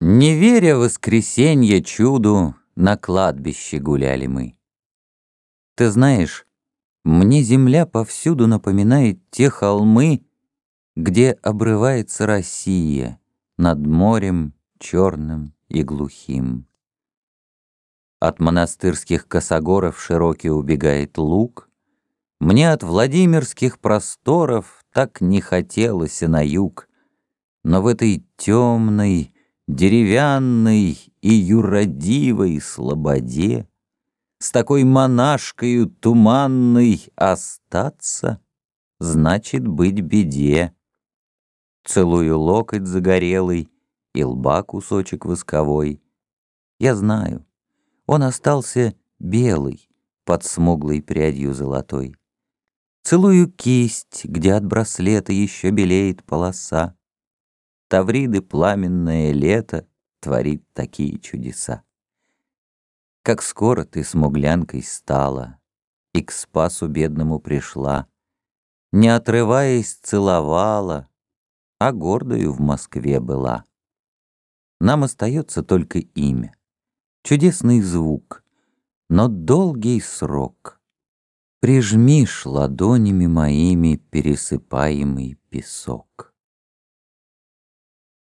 Не веря воскресенье чуду, На кладбище гуляли мы. Ты знаешь, мне земля повсюду Напоминает те холмы, Где обрывается Россия Над морем черным и глухим. От монастырских косогоров Широкий убегает луг, Мне от Владимирских просторов Так не хотелось и на юг, Но в этой темной, Деревянной и юродивой слободе С такой монашкою туманной Остаться значит быть беде. Целую локоть загорелый И лба кусочек восковой. Я знаю, он остался белый Под смуглой прядью золотой. Целую кисть, где от браслета Еще белеет полоса. Тавриды пламенное лето Творит такие чудеса. Как скоро ты смуглянкой стала И к спасу бедному пришла, Не отрываясь целовала, А гордою в Москве была. Нам остается только имя, Чудесный звук, но долгий срок. Прижмишь ладонями моими Пересыпаемый песок.